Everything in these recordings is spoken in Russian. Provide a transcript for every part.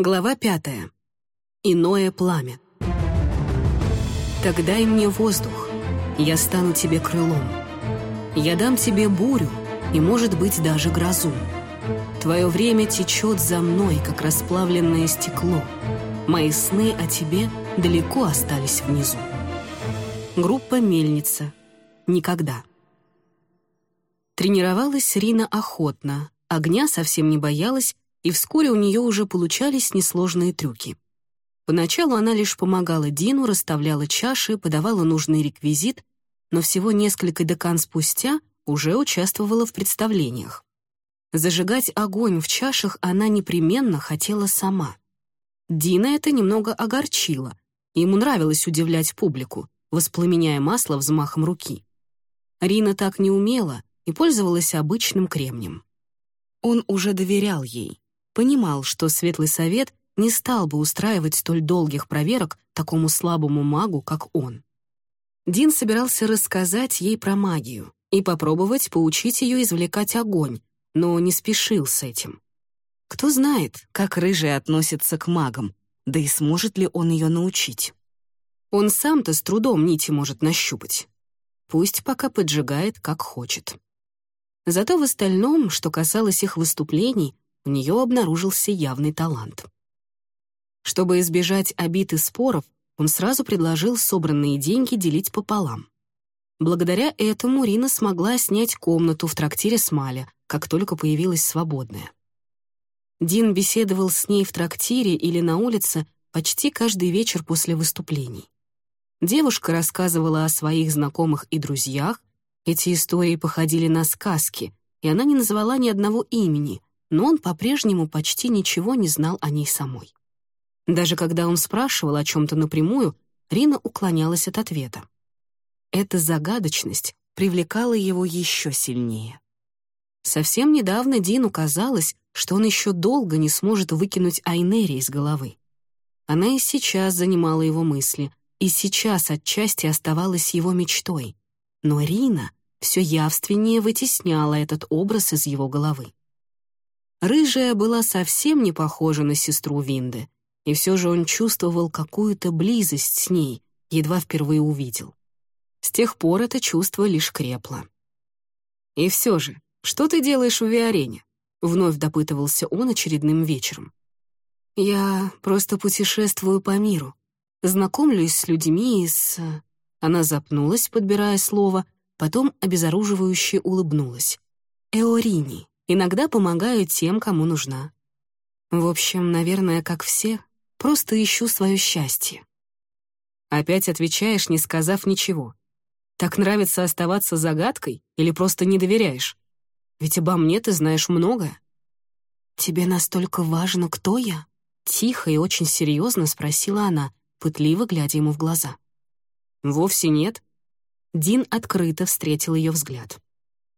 Глава пятая. Иное пламя. «Так дай мне воздух, я стану тебе крылом. Я дам тебе бурю и, может быть, даже грозу. Твое время течет за мной, как расплавленное стекло. Мои сны о тебе далеко остались внизу». Группа «Мельница». Никогда. Тренировалась Рина охотно, огня совсем не боялась, и вскоре у нее уже получались несложные трюки. Поначалу она лишь помогала Дину, расставляла чаши, подавала нужный реквизит, но всего несколько декан спустя уже участвовала в представлениях. Зажигать огонь в чашах она непременно хотела сама. Дина это немного огорчило. Ему нравилось удивлять публику, воспламеняя масло взмахом руки. Рина так не умела и пользовалась обычным кремнем. Он уже доверял ей, понимал, что Светлый Совет не стал бы устраивать столь долгих проверок такому слабому магу, как он. Дин собирался рассказать ей про магию и попробовать поучить ее извлекать огонь, но не спешил с этим. Кто знает, как Рыжий относится к магам, да и сможет ли он ее научить. Он сам-то с трудом нити может нащупать. Пусть пока поджигает, как хочет. Зато в остальном, что касалось их выступлений, у нее обнаружился явный талант. Чтобы избежать обид и споров, он сразу предложил собранные деньги делить пополам. Благодаря этому Рина смогла снять комнату в трактире Смаля, как только появилась свободная. Дин беседовал с ней в трактире или на улице почти каждый вечер после выступлений. Девушка рассказывала о своих знакомых и друзьях, эти истории походили на сказки, и она не назвала ни одного имени, но он по-прежнему почти ничего не знал о ней самой. Даже когда он спрашивал о чем-то напрямую, Рина уклонялась от ответа. Эта загадочность привлекала его еще сильнее. Совсем недавно Дину казалось, что он еще долго не сможет выкинуть Айнери из головы. Она и сейчас занимала его мысли, и сейчас отчасти оставалась его мечтой. Но Рина все явственнее вытесняла этот образ из его головы. Рыжая была совсем не похожа на сестру Винды, и все же он чувствовал какую-то близость с ней, едва впервые увидел. С тех пор это чувство лишь крепло. «И все же, что ты делаешь в Виарене?» — вновь допытывался он очередным вечером. «Я просто путешествую по миру, знакомлюсь с людьми и с...» Она запнулась, подбирая слово, потом обезоруживающе улыбнулась. «Эорини». Иногда помогаю тем, кому нужна. В общем, наверное, как все, просто ищу свое счастье. Опять отвечаешь, не сказав ничего. Так нравится оставаться загадкой или просто не доверяешь? Ведь обо мне ты знаешь многое. «Тебе настолько важно, кто я?» Тихо и очень серьезно спросила она, пытливо глядя ему в глаза. «Вовсе нет». Дин открыто встретил ее взгляд.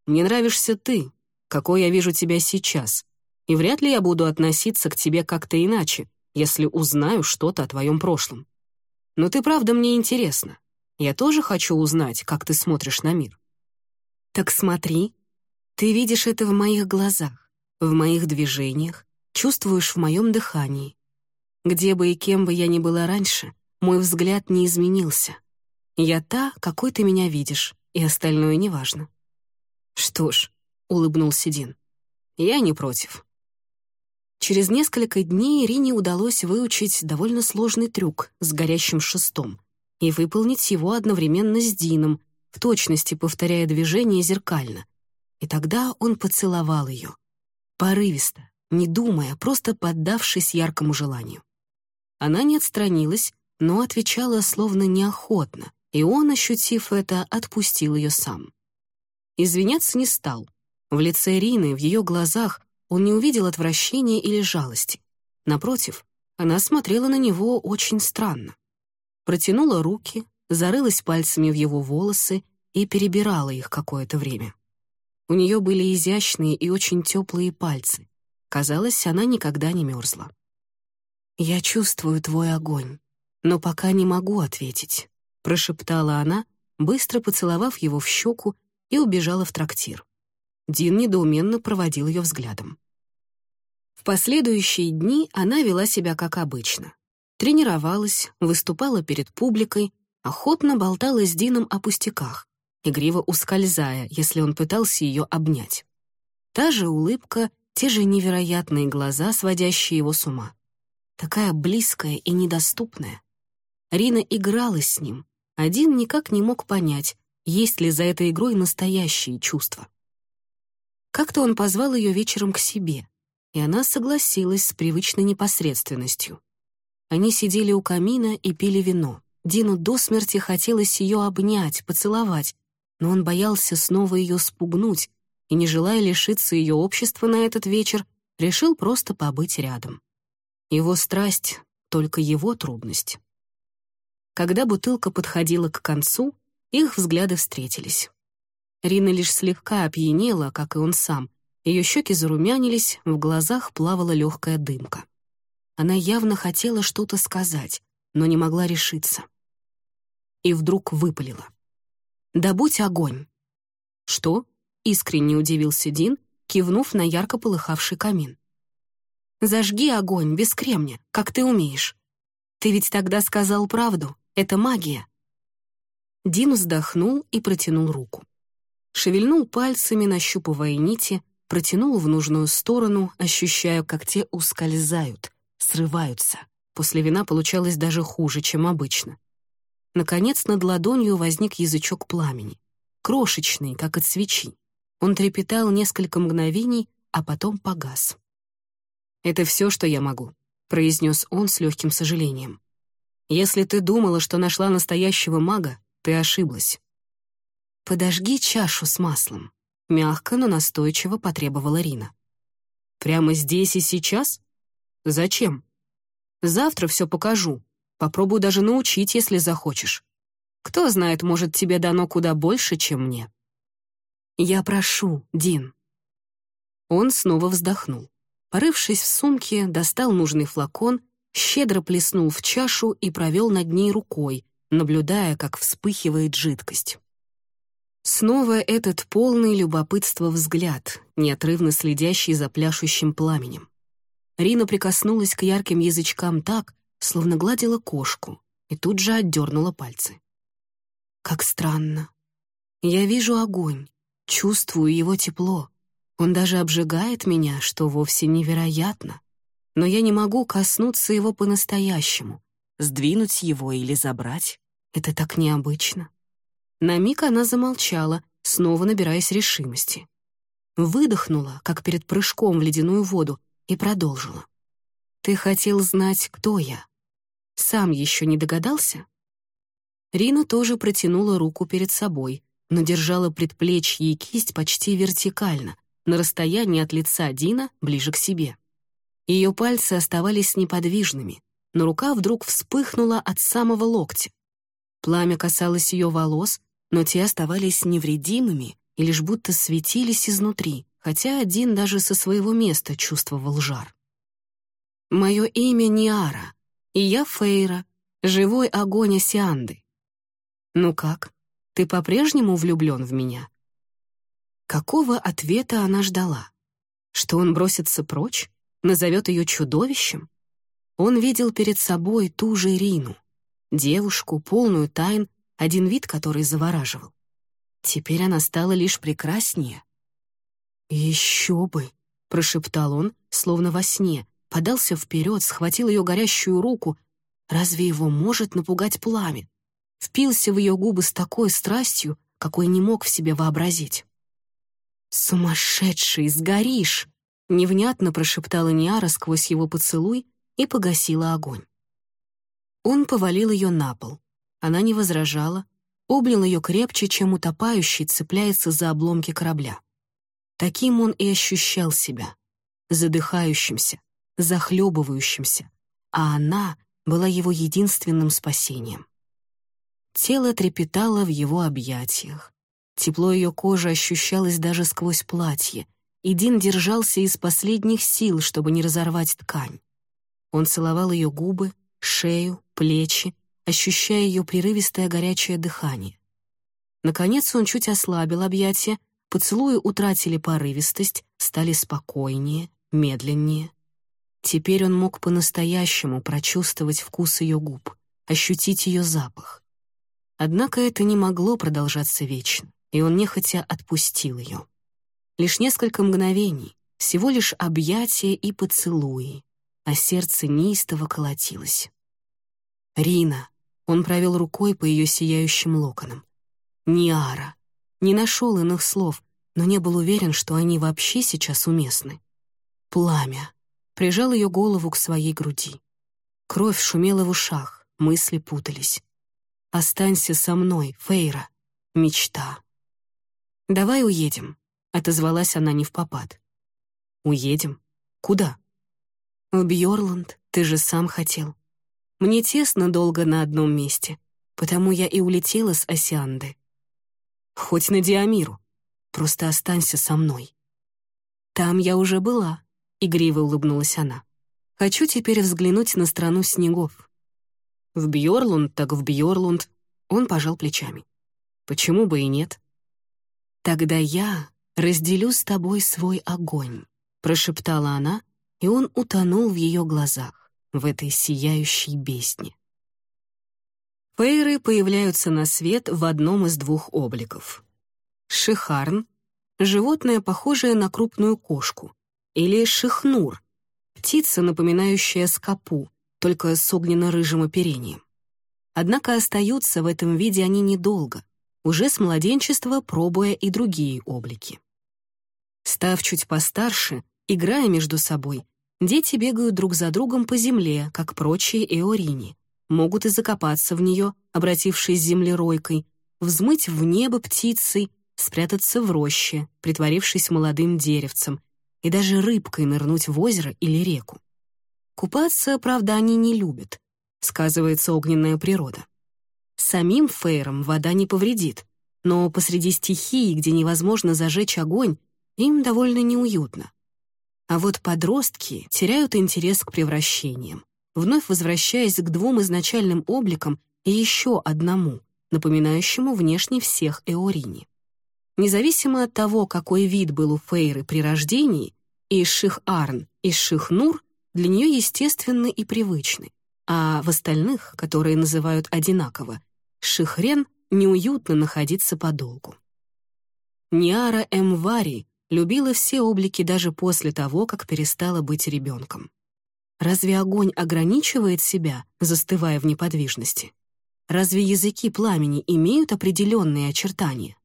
«Мне нравишься ты, какой я вижу тебя сейчас, и вряд ли я буду относиться к тебе как-то иначе, если узнаю что-то о твоем прошлом. Но ты правда мне интересна. Я тоже хочу узнать, как ты смотришь на мир. Так смотри. Ты видишь это в моих глазах, в моих движениях, чувствуешь в моем дыхании. Где бы и кем бы я ни была раньше, мой взгляд не изменился. Я та, какой ты меня видишь, и остальное неважно. Что ж, улыбнулся Дин. «Я не против». Через несколько дней Ирине удалось выучить довольно сложный трюк с горящим шестом и выполнить его одновременно с Дином, в точности повторяя движение зеркально. И тогда он поцеловал ее. Порывисто, не думая, просто поддавшись яркому желанию. Она не отстранилась, но отвечала словно неохотно, и он, ощутив это, отпустил ее сам. Извиняться не стал — в лице Рины, в ее глазах он не увидел отвращения или жалости. Напротив, она смотрела на него очень странно. Протянула руки, зарылась пальцами в его волосы и перебирала их какое-то время. У нее были изящные и очень теплые пальцы. Казалось, она никогда не мерзла. «Я чувствую твой огонь, но пока не могу ответить», — прошептала она, быстро поцеловав его в щеку и убежала в трактир. Дин недоуменно проводил ее взглядом. В последующие дни она вела себя как обычно. Тренировалась, выступала перед публикой, охотно болтала с Дином о пустяках, игриво ускользая, если он пытался ее обнять. Та же улыбка, те же невероятные глаза, сводящие его с ума. Такая близкая и недоступная. Рина играла с ним. Один никак не мог понять, есть ли за этой игрой настоящие чувства. Как-то он позвал ее вечером к себе, и она согласилась с привычной непосредственностью. Они сидели у камина и пили вино. Дину до смерти хотелось ее обнять, поцеловать, но он боялся снова ее спугнуть и, не желая лишиться ее общества на этот вечер, решил просто побыть рядом. Его страсть — только его трудность. Когда бутылка подходила к концу, их взгляды встретились. Рина лишь слегка опьянела, как и он сам. Ее щеки зарумянились, в глазах плавала легкая дымка. Она явно хотела что-то сказать, но не могла решиться. И вдруг выпалила. «Добудь огонь!» «Что?» — искренне удивился Дин, кивнув на ярко полыхавший камин. «Зажги огонь без кремня, как ты умеешь. Ты ведь тогда сказал правду, это магия». Дин вздохнул и протянул руку. Шевельнул пальцами, нащупывая нити, протянул в нужную сторону, ощущая, как те ускользают, срываются. После вина получалось даже хуже, чем обычно. Наконец над ладонью возник язычок пламени. Крошечный, как от свечи. Он трепетал несколько мгновений, а потом погас. «Это все, что я могу», — произнес он с легким сожалением. «Если ты думала, что нашла настоящего мага, ты ошиблась». «Подожги чашу с маслом», — мягко, но настойчиво потребовала Рина. «Прямо здесь и сейчас? Зачем? Завтра все покажу. Попробую даже научить, если захочешь. Кто знает, может, тебе дано куда больше, чем мне». «Я прошу, Дин». Он снова вздохнул. Порывшись в сумке, достал нужный флакон, щедро плеснул в чашу и провел над ней рукой, наблюдая, как вспыхивает жидкость. Снова этот полный любопытства взгляд, неотрывно следящий за пляшущим пламенем. Рина прикоснулась к ярким язычкам так, словно гладила кошку, и тут же отдернула пальцы. Как странно. Я вижу огонь, чувствую его тепло. Он даже обжигает меня, что вовсе невероятно. Но я не могу коснуться его по-настоящему, сдвинуть его или забрать. Это так необычно. На миг она замолчала, снова набираясь решимости. Выдохнула, как перед прыжком в ледяную воду, и продолжила. «Ты хотел знать, кто я. Сам еще не догадался?» Рина тоже протянула руку перед собой, но держала предплечье и кисть почти вертикально, на расстоянии от лица Дина ближе к себе. Ее пальцы оставались неподвижными, но рука вдруг вспыхнула от самого локтя. Пламя касалось ее волос, но те оставались невредимыми и лишь будто светились изнутри, хотя один даже со своего места чувствовал жар. «Мое имя Ниара, и я Фейра, живой огонь Осианды. Ну как, ты по-прежнему влюблен в меня?» Какого ответа она ждала? Что он бросится прочь? Назовет ее чудовищем? Он видел перед собой ту же Рину, девушку, полную тайн один вид который завораживал. Теперь она стала лишь прекраснее. «Еще бы!» — прошептал он, словно во сне, подался вперед, схватил ее горящую руку. Разве его может напугать пламя? Впился в ее губы с такой страстью, какой не мог в себе вообразить. «Сумасшедший, сгоришь!» — невнятно прошептала Ниара сквозь его поцелуй и погасила огонь. Он повалил ее на пол. Она не возражала, обнял ее крепче, чем утопающий цепляется за обломки корабля. Таким он и ощущал себя, задыхающимся, захлебывающимся, а она была его единственным спасением. Тело трепетало в его объятиях. Тепло ее кожи ощущалось даже сквозь платье, и Дин держался из последних сил, чтобы не разорвать ткань. Он целовал ее губы, шею, плечи, ощущая ее прерывистое горячее дыхание. Наконец он чуть ослабил объятия, поцелуи утратили порывистость, стали спокойнее, медленнее. Теперь он мог по-настоящему прочувствовать вкус ее губ, ощутить ее запах. Однако это не могло продолжаться вечно, и он нехотя отпустил ее. Лишь несколько мгновений, всего лишь объятия и поцелуи, а сердце неистово колотилось. «Рина!» — он провел рукой по ее сияющим локонам. «Ниара!» Не нашел иных слов, но не был уверен, что они вообще сейчас уместны. «Пламя!» — прижал ее голову к своей груди. Кровь шумела в ушах, мысли путались. «Останься со мной, Фейра!» Мечта. «Давай уедем», — отозвалась она не в попад. «Уедем? Куда?» «В Бьорланд, ты же сам хотел. Мне тесно долго на одном месте, потому я и улетела с Осианды. Хоть на Диамиру. Просто останься со мной. Там я уже была, — игриво улыбнулась она. Хочу теперь взглянуть на страну снегов. В Бьорлунд так в Бьорлунд. Он пожал плечами. Почему бы и нет? Тогда я разделю с тобой свой огонь, прошептала она, и он утонул в ее глазах в этой сияющей бездне. Фейры появляются на свет в одном из двух обликов. Шихарн — животное, похожее на крупную кошку, или шихнур — птица, напоминающая скопу, только с огненно-рыжим оперением. Однако остаются в этом виде они недолго, уже с младенчества пробуя и другие облики. Став чуть постарше, играя между собой, Дети бегают друг за другом по земле, как прочие эорини. Могут и закопаться в нее, обратившись землеройкой, взмыть в небо птицей, спрятаться в роще, притворившись молодым деревцем, и даже рыбкой нырнуть в озеро или реку. Купаться, правда, они не любят, сказывается огненная природа. Самим фейрам вода не повредит, но посреди стихии, где невозможно зажечь огонь, им довольно неуютно. А вот подростки теряют интерес к превращениям, вновь возвращаясь к двум изначальным обликам и еще одному, напоминающему внешне всех Эорини. Независимо от того, какой вид был у Фейры при рождении, и Ших-Арн, и Ших-Нур для нее естественны и привычны, а в остальных, которые называют одинаково, Шихрен неуютно находиться подолгу. Ниара Эмвари любила все облики даже после того, как перестала быть ребенком. Разве огонь ограничивает себя, застывая в неподвижности? Разве языки пламени имеют определенные очертания?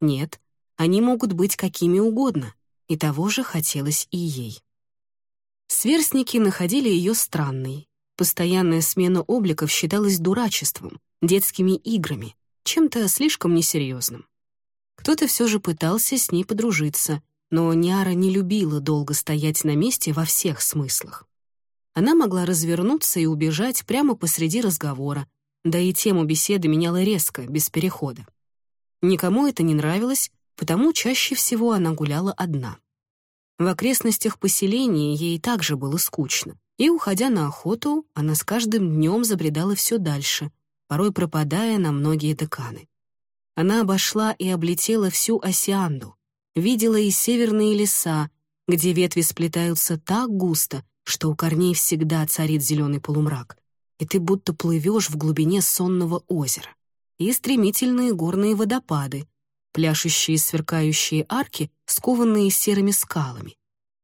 Нет, они могут быть какими угодно, и того же хотелось и ей. Сверстники находили ее странной. Постоянная смена обликов считалась дурачеством, детскими играми, чем-то слишком несерьезным. Кто-то все же пытался с ней подружиться, но Ниара не любила долго стоять на месте во всех смыслах. Она могла развернуться и убежать прямо посреди разговора, да и тему беседы меняла резко, без перехода. Никому это не нравилось, потому чаще всего она гуляла одна. В окрестностях поселения ей также было скучно, и, уходя на охоту, она с каждым днем забредала все дальше, порой пропадая на многие деканы. Она обошла и облетела всю Осианду, видела и северные леса, где ветви сплетаются так густо, что у корней всегда царит зеленый полумрак, и ты будто плывешь в глубине сонного озера, и стремительные горные водопады, пляшущие сверкающие арки, скованные серыми скалами,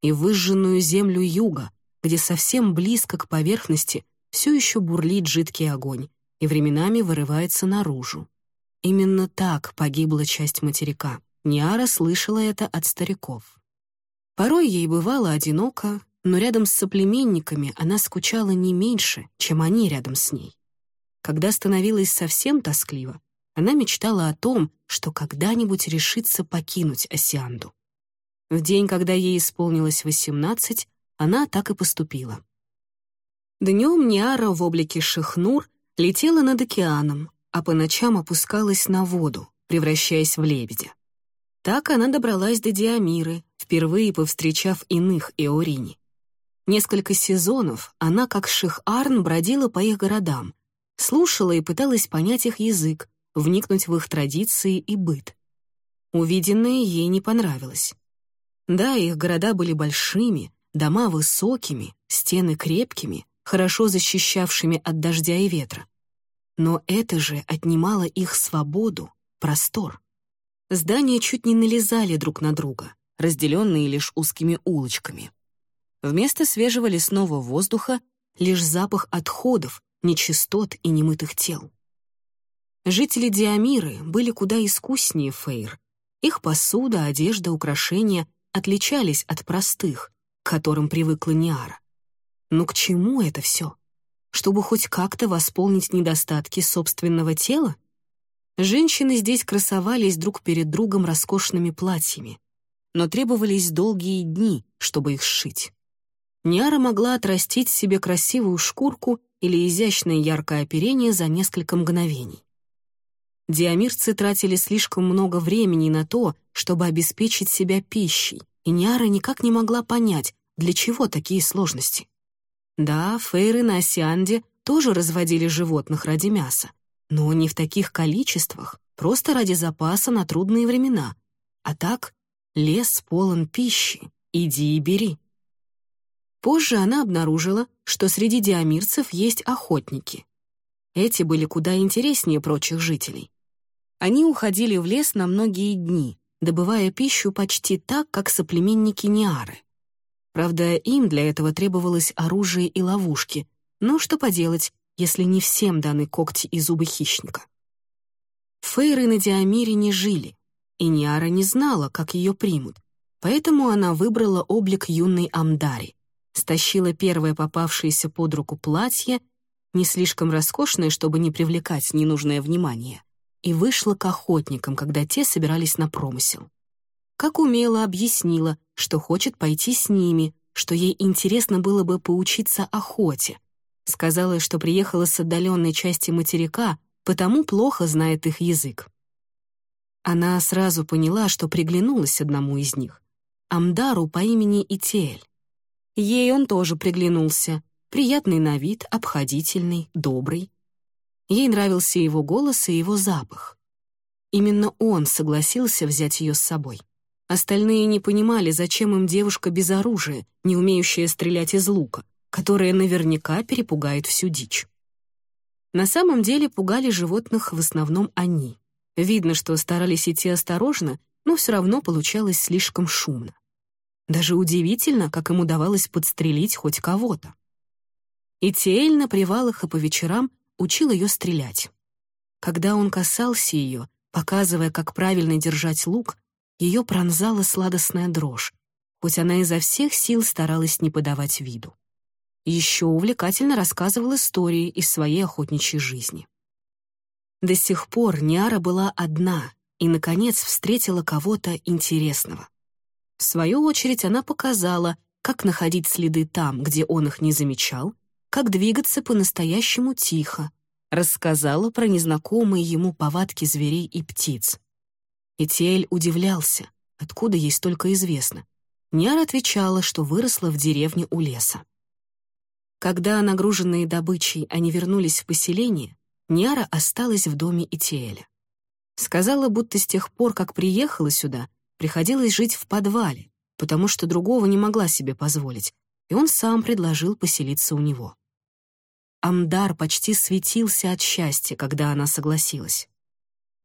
и выжженную землю юга, где совсем близко к поверхности все еще бурлит жидкий огонь и временами вырывается наружу. Именно так погибла часть материка. Ниара слышала это от стариков. Порой ей бывало одиноко, но рядом с соплеменниками она скучала не меньше, чем они рядом с ней. Когда становилось совсем тоскливо, она мечтала о том, что когда-нибудь решится покинуть Осианду. В день, когда ей исполнилось 18, она так и поступила. Днем Ниара в облике Шихнур летела над океаном, а по ночам опускалась на воду, превращаясь в лебедя. Так она добралась до Диамиры, впервые повстречав иных Эорини. Несколько сезонов она, как Ших-Арн, бродила по их городам, слушала и пыталась понять их язык, вникнуть в их традиции и быт. Увиденное ей не понравилось. Да, их города были большими, дома высокими, стены крепкими, хорошо защищавшими от дождя и ветра. Но это же отнимало их свободу, простор. Здания чуть не налезали друг на друга, разделенные лишь узкими улочками. Вместо свежего лесного воздуха лишь запах отходов, нечистот и немытых тел. Жители Диамиры были куда искуснее Фейр. Их посуда, одежда, украшения отличались от простых, к которым привыкла Ниара. Но к чему это все? Чтобы хоть как-то восполнить недостатки собственного тела? Женщины здесь красовались друг перед другом роскошными платьями, но требовались долгие дни, чтобы их сшить. Ниара могла отрастить себе красивую шкурку или изящное яркое оперение за несколько мгновений. Диамирцы тратили слишком много времени на то, чтобы обеспечить себя пищей, и Ниара никак не могла понять, для чего такие сложности. Да, фейры на Осианде тоже разводили животных ради мяса, но не в таких количествах, просто ради запаса на трудные времена. А так, лес полон пищи, иди и бери. Позже она обнаружила, что среди диамирцев есть охотники. Эти были куда интереснее прочих жителей. Они уходили в лес на многие дни, добывая пищу почти так, как соплеменники Ниары. Правда, им для этого требовалось оружие и ловушки, но что поделать, если не всем даны когти и зубы хищника. Фейры на Диамире не жили, и Ниара не знала, как ее примут, поэтому она выбрала облик юной Амдари стащила первое попавшееся под руку платье, не слишком роскошное, чтобы не привлекать ненужное внимание, и вышла к охотникам, когда те собирались на промысел. Как умело объяснила, что хочет пойти с ними, что ей интересно было бы поучиться охоте. Сказала, что приехала с отдаленной части материка, потому плохо знает их язык. Она сразу поняла, что приглянулась одному из них — Амдару по имени Итиэль. Ей он тоже приглянулся. Приятный на вид, обходительный, добрый. Ей нравился его голос и его запах. Именно он согласился взять ее с собой. Остальные не понимали, зачем им девушка без оружия, не умеющая стрелять из лука, которая наверняка перепугает всю дичь. На самом деле пугали животных в основном они. Видно, что старались идти осторожно, но все равно получалось слишком шумно. Даже удивительно, как им удавалось подстрелить хоть кого-то. И Тиэль на привалах и по вечерам учил ее стрелять. Когда он касался ее, показывая, как правильно держать лук, ее пронзала сладостная дрожь, хоть она изо всех сил старалась не подавать виду. Еще увлекательно рассказывал истории из своей охотничьей жизни. До сих пор Ниара была одна и, наконец, встретила кого-то интересного. В свою очередь она показала, как находить следы там, где он их не замечал, как двигаться по-настоящему тихо, рассказала про незнакомые ему повадки зверей и птиц. Этиэль удивлялся, откуда ей столько известно. Няра отвечала, что выросла в деревне у леса. Когда, нагруженные добычей, они вернулись в поселение, Няра осталась в доме Итиэля. Сказала, будто с тех пор, как приехала сюда, приходилось жить в подвале, потому что другого не могла себе позволить, и он сам предложил поселиться у него. Амдар почти светился от счастья, когда она согласилась.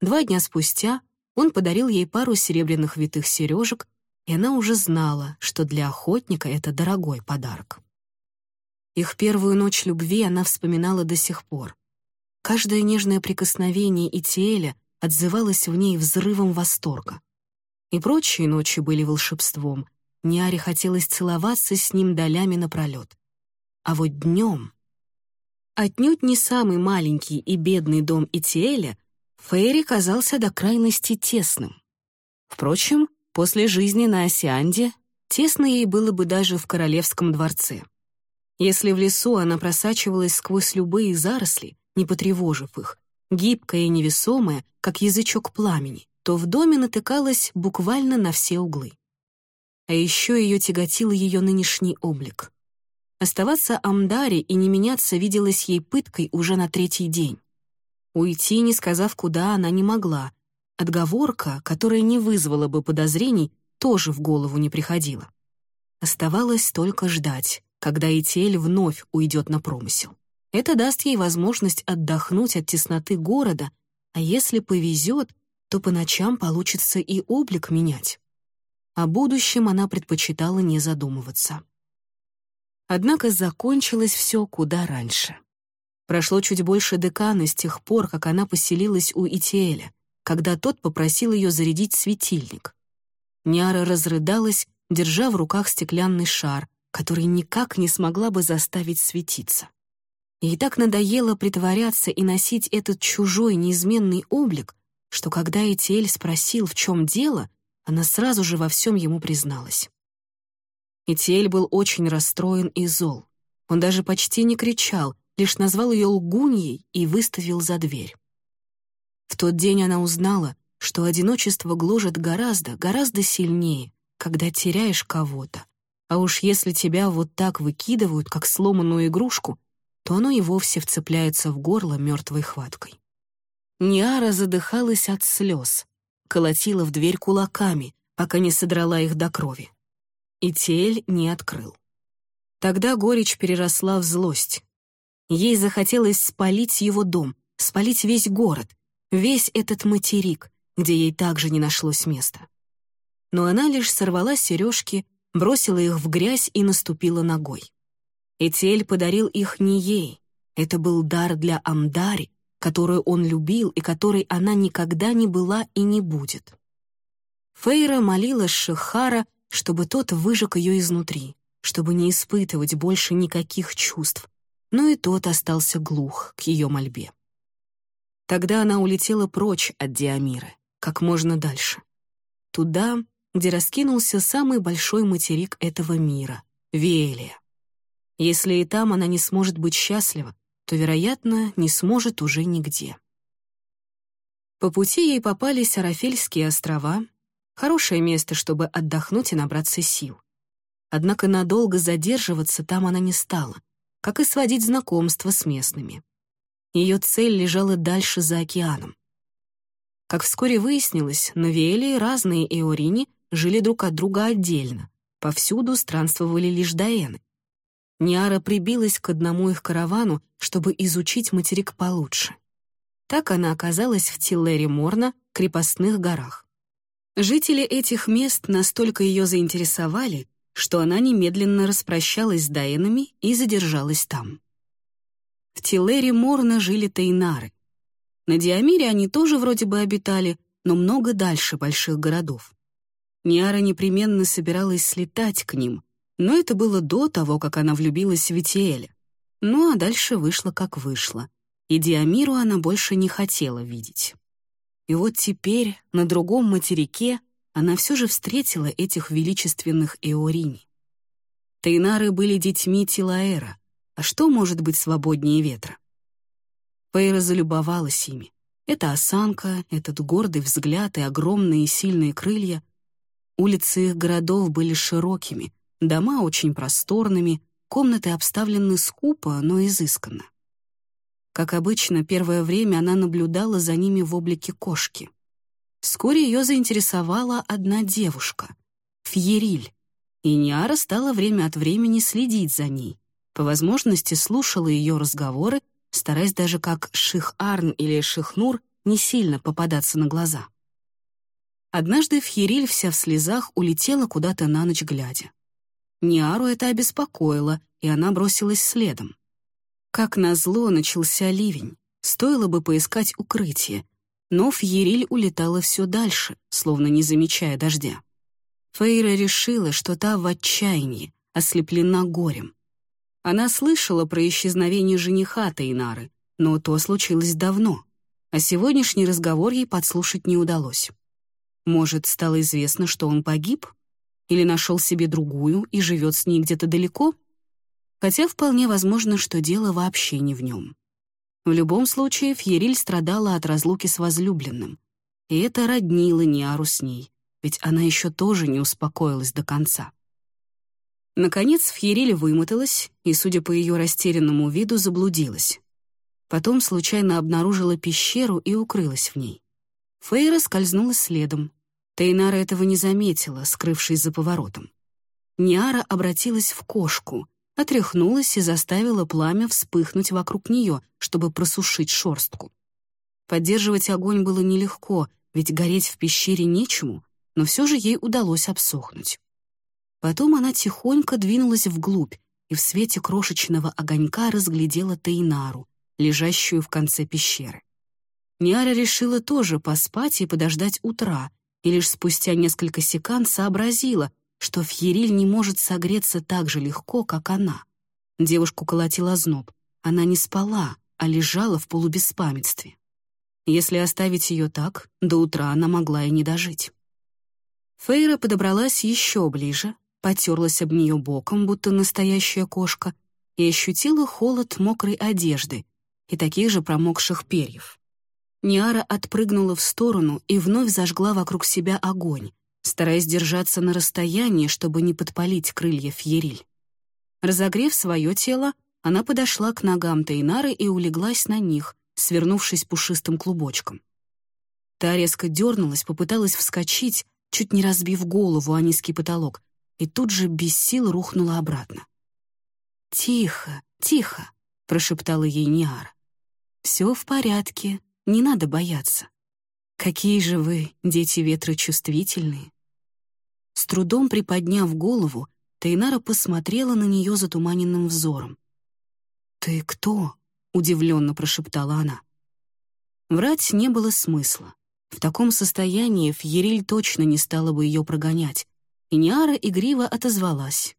Два дня спустя он подарил ей пару серебряных витых сережек, и она уже знала, что для охотника это дорогой подарок. Их первую ночь любви она вспоминала до сих пор. Каждое нежное прикосновение Итиэля отзывалось в ней взрывом восторга. И прочие ночи были волшебством. Ниаре хотелось целоваться с ним долями напролет. А вот днем... Отнюдь не самый маленький и бедный дом Итиэля, Фейри казался до крайности тесным. Впрочем, после жизни на Осианде тесно ей было бы даже в королевском дворце. Если в лесу она просачивалась сквозь любые заросли, не потревожив их, гибкая и невесомая, как язычок пламени, то в доме натыкалась буквально на все углы. А еще ее тяготил ее нынешний облик. Оставаться Амдаре и не меняться виделось ей пыткой уже на третий день. Уйти, не сказав куда, она не могла. Отговорка, которая не вызвала бы подозрений, тоже в голову не приходила. Оставалось только ждать, когда Этель вновь уйдет на промысел. Это даст ей возможность отдохнуть от тесноты города, а если повезет, то по ночам получится и облик менять. О будущем она предпочитала не задумываться. Однако закончилось все куда раньше. Прошло чуть больше декана с тех пор, как она поселилась у Итиэля, когда тот попросил ее зарядить светильник. Няра разрыдалась, держа в руках стеклянный шар, который никак не смогла бы заставить светиться. Ей так надоело притворяться и носить этот чужой неизменный облик, что когда Этиэль спросил, в чем дело, она сразу же во всем ему призналась. Этиэль был очень расстроен и зол. Он даже почти не кричал, лишь назвал ее лгуньей и выставил за дверь. В тот день она узнала, что одиночество гложет гораздо, гораздо сильнее, когда теряешь кого-то. А уж если тебя вот так выкидывают, как сломанную игрушку, то оно и вовсе вцепляется в горло мертвой хваткой. Ниара задыхалась от слез, колотила в дверь кулаками, пока не содрала их до крови. И Тель не открыл. Тогда горечь переросла в злость. Ей захотелось спалить его дом, спалить весь город, весь этот материк, где ей также не нашлось места. Но она лишь сорвала сережки, бросила их в грязь и наступила ногой. Этель подарил их не ей. Это был дар для Амдари, которую он любил и которой она никогда не была и не будет. Фейра молила Шихара, чтобы тот выжег ее изнутри, чтобы не испытывать больше никаких чувств, но и тот остался глух к ее мольбе. Тогда она улетела прочь от Диамира, как можно дальше. Туда, где раскинулся самый большой материк этого мира — Виэлия. Если и там она не сможет быть счастлива, то, вероятно, не сможет уже нигде. По пути ей попались Арафельские острова, хорошее место, чтобы отдохнуть и набраться сил. Однако надолго задерживаться там она не стала, как и сводить знакомства с местными. Ее цель лежала дальше за океаном. Как вскоре выяснилось, на Виэле разные эорини жили друг от друга отдельно, повсюду странствовали лишь даэны. Ниара прибилась к одному их каравану, чтобы изучить материк получше. Так она оказалась в Тиллере-Морна, крепостных горах. Жители этих мест настолько ее заинтересовали, что она немедленно распрощалась с Даэнами и задержалась там. В Тилере Морна жили тайнары. На Диамире они тоже вроде бы обитали, но много дальше больших городов. Ниара непременно собиралась слетать к ним, но это было до того, как она влюбилась в Витиэля. Ну а дальше вышло как вышло, и Диамиру она больше не хотела видеть. И вот теперь, на другом материке, она все же встретила этих величественных Эорини. Тайнары были детьми Тилаэра, а что может быть свободнее ветра? Фейра залюбовалась ими. Это осанка, этот гордый взгляд и огромные сильные крылья. Улицы их городов были широкими, дома очень просторными, комнаты обставлены скупо, но изысканно. Как обычно, первое время она наблюдала за ними в облике кошки. Вскоре ее заинтересовала одна девушка — Фьериль, и Ниара стала время от времени следить за ней, по возможности слушала ее разговоры, стараясь даже как Ших-Арн или Шихнур не сильно попадаться на глаза. Однажды Фьериль вся в слезах улетела куда-то на ночь глядя. Ниару это обеспокоило, и она бросилась следом. Как назло начался ливень, стоило бы поискать укрытие, но Фьериль улетала все дальше, словно не замечая дождя. Фейра решила, что та в отчаянии, ослеплена горем. Она слышала про исчезновение жениха Тейнары, но то случилось давно, а сегодняшний разговор ей подслушать не удалось. Может, стало известно, что он погиб? Или нашел себе другую и живет с ней где-то далеко? Хотя вполне возможно, что дело вообще не в нем. В любом случае, Фьериль страдала от разлуки с возлюбленным, и это роднило Ниару с ней, ведь она еще тоже не успокоилась до конца. Наконец Фьериль вымоталась и, судя по ее растерянному виду, заблудилась. Потом случайно обнаружила пещеру и укрылась в ней. Фейра скользнула следом. Тейнара этого не заметила, скрывшись за поворотом. Ниара обратилась в кошку, отряхнулась и заставила пламя вспыхнуть вокруг нее, чтобы просушить шорстку. Поддерживать огонь было нелегко, ведь гореть в пещере нечему, но все же ей удалось обсохнуть. Потом она тихонько двинулась вглубь и в свете крошечного огонька разглядела Тейнару, лежащую в конце пещеры. Ниара решила тоже поспать и подождать утра, и лишь спустя несколько секунд сообразила, что Фьериль не может согреться так же легко, как она. Девушку колотила зноб. Она не спала, а лежала в полубеспамятстве. Если оставить ее так, до утра она могла и не дожить. Фейра подобралась еще ближе, потерлась об нее боком, будто настоящая кошка, и ощутила холод мокрой одежды и таких же промокших перьев. Ниара отпрыгнула в сторону и вновь зажгла вокруг себя огонь, стараясь держаться на расстоянии, чтобы не подпалить крылья Фьериль. Разогрев свое тело, она подошла к ногам Тейнары и улеглась на них, свернувшись пушистым клубочком. Та резко дернулась, попыталась вскочить, чуть не разбив голову о низкий потолок, и тут же без сил рухнула обратно. «Тихо, тихо», — прошептала ей Ниара. «Все в порядке, не надо бояться. Какие же вы, дети ветра, чувствительные». С трудом приподняв голову, Тайнара посмотрела на нее затуманенным взором. «Ты кто?» — удивленно прошептала она. Врать не было смысла. В таком состоянии Фьериль точно не стала бы ее прогонять, и Ниара игриво отозвалась.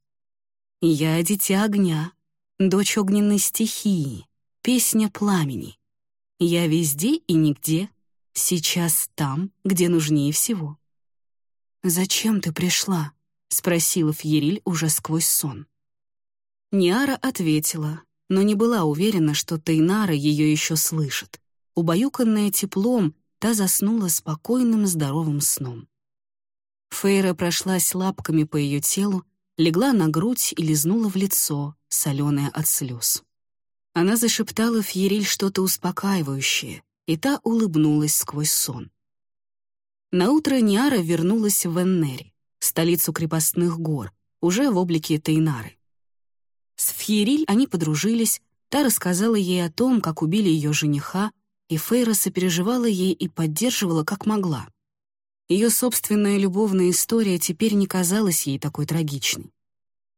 «Я дитя огня, дочь огненной стихии, песня пламени. Я везде и нигде, сейчас там, где нужнее всего». «Зачем ты пришла?» — спросила Фьериль уже сквозь сон. Ниара ответила, но не была уверена, что Тейнара ее еще слышит. Убаюканная теплом, та заснула спокойным, здоровым сном. Фейра прошлась лапками по ее телу, легла на грудь и лизнула в лицо, соленое от слез. Она зашептала Фьериль что-то успокаивающее, и та улыбнулась сквозь сон. Наутро Ниара вернулась в Эннери, столицу крепостных гор, уже в облике Тейнары. С Фьериль они подружились, та рассказала ей о том, как убили ее жениха, и Фейра сопереживала ей и поддерживала, как могла. Ее собственная любовная история теперь не казалась ей такой трагичной.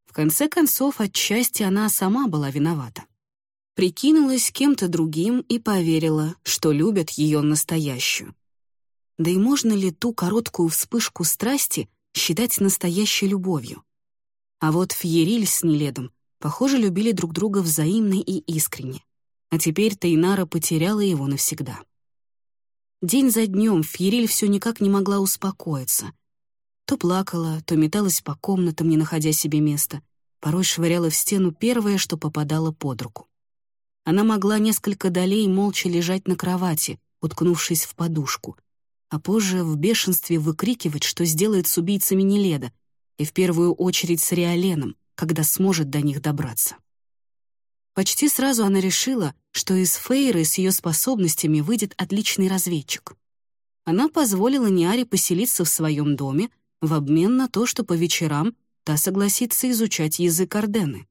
В конце концов, отчасти она сама была виновата. Прикинулась кем-то другим и поверила, что любят ее настоящую. Да и можно ли ту короткую вспышку страсти считать настоящей любовью? А вот Фьериль с Неледом Похоже, любили друг друга взаимно и искренне. А теперь Тейнара потеряла его навсегда. День за днем Фьериль все никак не могла успокоиться. То плакала, то металась по комнатам, не находя себе места. Порой швыряла в стену первое, что попадало под руку. Она могла несколько долей молча лежать на кровати, уткнувшись в подушку, а позже в бешенстве выкрикивать, что сделает с убийцами Неледа, и в первую очередь с Риоленом, когда сможет до них добраться. Почти сразу она решила, что из Фейры с ее способностями выйдет отличный разведчик. Она позволила Ниаре поселиться в своем доме в обмен на то, что по вечерам та согласится изучать язык Ордены.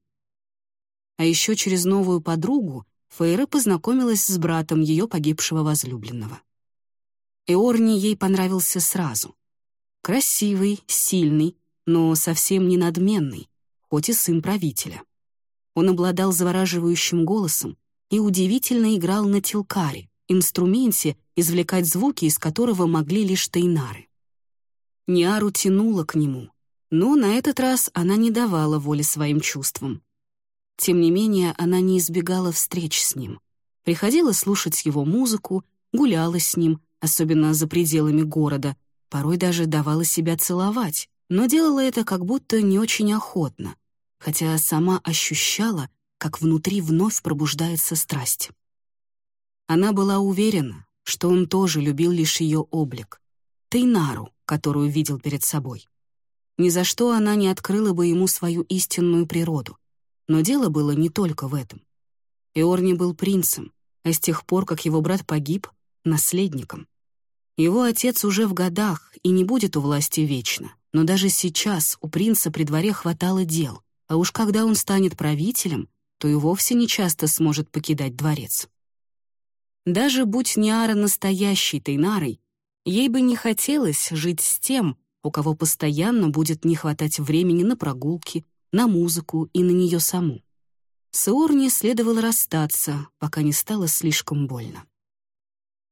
А еще через новую подругу Фейра познакомилась с братом ее погибшего возлюбленного. Эорни ей понравился сразу. Красивый, сильный, но совсем не надменный, хоть и сын правителя. Он обладал завораживающим голосом и удивительно играл на тилкаре, инструменте, извлекать звуки из которого могли лишь тейнары. Ниару тянула к нему, но на этот раз она не давала воли своим чувствам. Тем не менее, она не избегала встреч с ним. Приходила слушать его музыку, гуляла с ним, особенно за пределами города, порой даже давала себя целовать, но делала это как будто не очень охотно, хотя сама ощущала, как внутри вновь пробуждается страсть. Она была уверена, что он тоже любил лишь ее облик, Тейнару, которую видел перед собой. Ни за что она не открыла бы ему свою истинную природу. Но дело было не только в этом. Иорни был принцем, а с тех пор, как его брат погиб, — наследником. Его отец уже в годах и не будет у власти вечно, но даже сейчас у принца при дворе хватало дел, а уж когда он станет правителем, то и вовсе нечасто сможет покидать дворец. Даже будь Ниара настоящей Тейнарой, ей бы не хотелось жить с тем, у кого постоянно будет не хватать времени на прогулки, на музыку и на нее саму. С Иорни следовало расстаться, пока не стало слишком больно.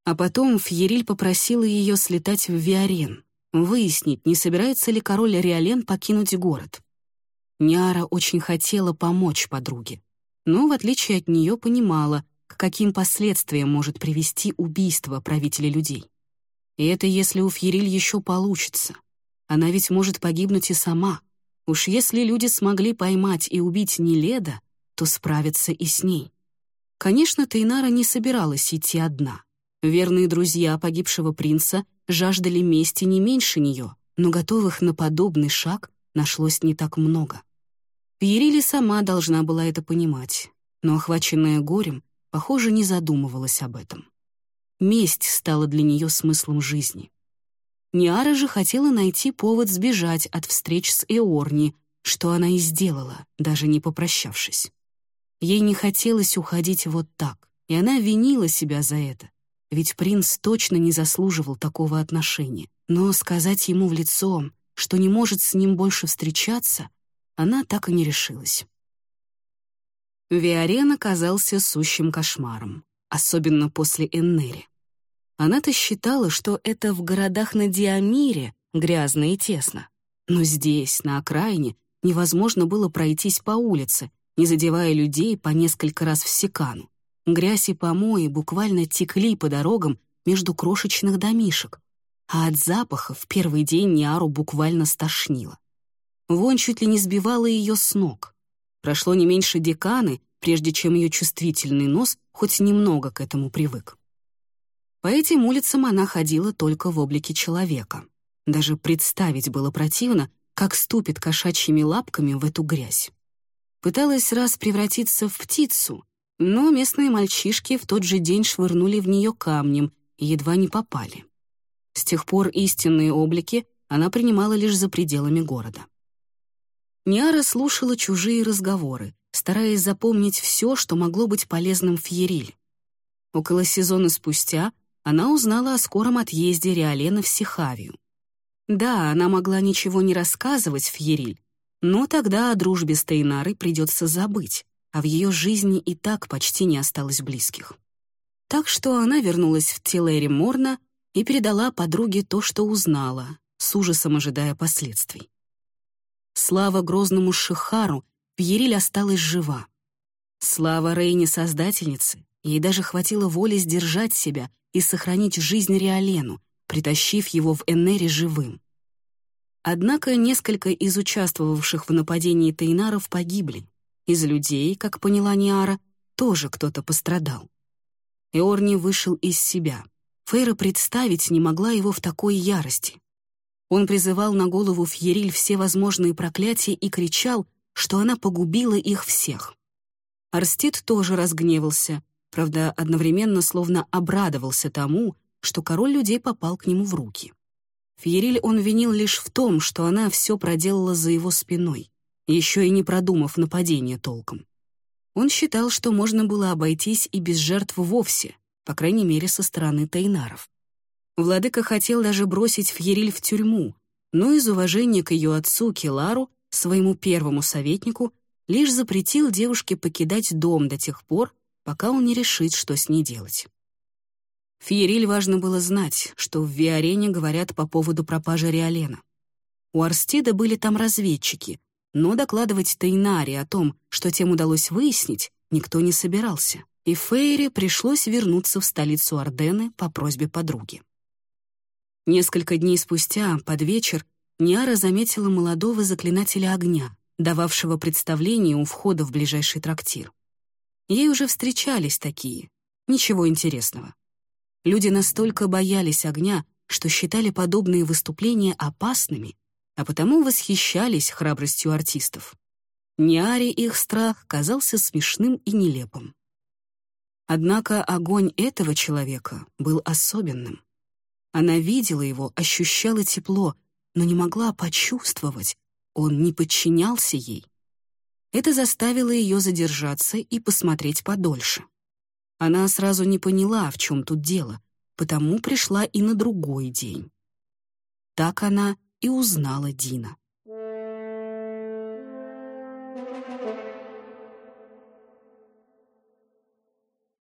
А потом Фьериль попросила ее слетать в Виарен, выяснить, не собирается ли король Риолен покинуть город. Ниара очень хотела помочь подруге, но, в отличие от нее, понимала, к каким последствиям может привести убийство правителя людей. И это если у Фьериль еще получится. Она ведь может погибнуть и сама. Уж если люди смогли поймать и убить Неледа, то справятся и с ней. Конечно, Тейнара не собиралась идти одна. Верные друзья погибшего принца жаждали мести не меньше нее, но готовых на подобный шаг нашлось не так много. Пьерили сама должна была это понимать, но, охваченная горем, похоже, не задумывалась об этом. Месть стала для нее смыслом жизни. Ниара же хотела найти повод сбежать от встреч с Эорни, что она и сделала, даже не попрощавшись. Ей не хотелось уходить вот так, и она винила себя за это, ведь принц точно не заслуживал такого отношения. Но сказать ему в лицо, что не может с ним больше встречаться, она так и не решилась. Виарен оказался сущим кошмаром, особенно после Эннери. Она-то считала, что это в городах на Диамире грязно и тесно. Но здесь, на окраине, невозможно было пройтись по улице, не задевая людей по несколько раз в секану. Грязь и помои буквально текли по дорогам между крошечных домишек, а от запаха в первый день Ниару буквально стошнило. Вонь чуть ли не сбивала ее с ног. Прошло не меньше деканы, прежде чем ее чувствительный нос хоть немного к этому привык. По этим улицам она ходила только в облике человека. Даже представить было противно, как ступит кошачьими лапками в эту грязь. Пыталась раз превратиться в птицу, но местные мальчишки в тот же день швырнули в нее камнем и едва не попали. С тех пор истинные облики она принимала лишь за пределами города. Ниара слушала чужие разговоры, стараясь запомнить все, что могло быть полезным в Ериль. Около сезона спустя она узнала о скором отъезде Риолена в Сихавию. Да, она могла ничего не рассказывать в Ериль, но тогда о дружбе с Тейнарой придется забыть, а в ее жизни и так почти не осталось близких. Так что она вернулась в Тилэри Морна и передала подруге то, что узнала, с ужасом ожидая последствий. Слава грозному Шихару, Пьериль осталась жива. Слава Рейне-создательнице, ей даже хватило воли сдержать себя и сохранить жизнь Риолену, притащив его в Эннере живым. Однако несколько из участвовавших в нападении Тейнаров погибли. Из людей, как поняла Ниара, тоже кто-то пострадал. Эорни вышел из себя. Фейра представить не могла его в такой ярости. Он призывал на голову Фьериль все возможные проклятия и кричал, что она погубила их всех. Арстит тоже разгневался, правда, одновременно словно обрадовался тому, что король людей попал к нему в руки. Фьериль он винил лишь в том, что она все проделала за его спиной, еще и не продумав нападение толком. Он считал, что можно было обойтись и без жертв вовсе, по крайней мере, со стороны Тайнаров. Владыка хотел даже бросить Фьериль в тюрьму, но из уважения к ее отцу Келару, своему первому советнику, лишь запретил девушке покидать дом до тех пор, пока он не решит, что с ней делать. Фьериль важно было знать, что в Виарене говорят по поводу пропажи Риолена. У Арстида были там разведчики, но докладывать Тейнаре о том, что тем удалось выяснить, никто не собирался, и Фейре пришлось вернуться в столицу Ордены по просьбе подруги. Несколько дней спустя, под вечер, Ниара заметила молодого заклинателя огня, дававшего представление у входа в ближайший трактир. Ей уже встречались такие. Ничего интересного. Люди настолько боялись огня, что считали подобные выступления опасными, а потому восхищались храбростью артистов. Ниаре их страх казался смешным и нелепым. Однако огонь этого человека был особенным. Она видела его, ощущала тепло, но не могла почувствовать, он не подчинялся ей. Это заставило ее задержаться и посмотреть подольше. Она сразу не поняла, в чем тут дело, потому пришла и на другой день. Так она и узнала Дина.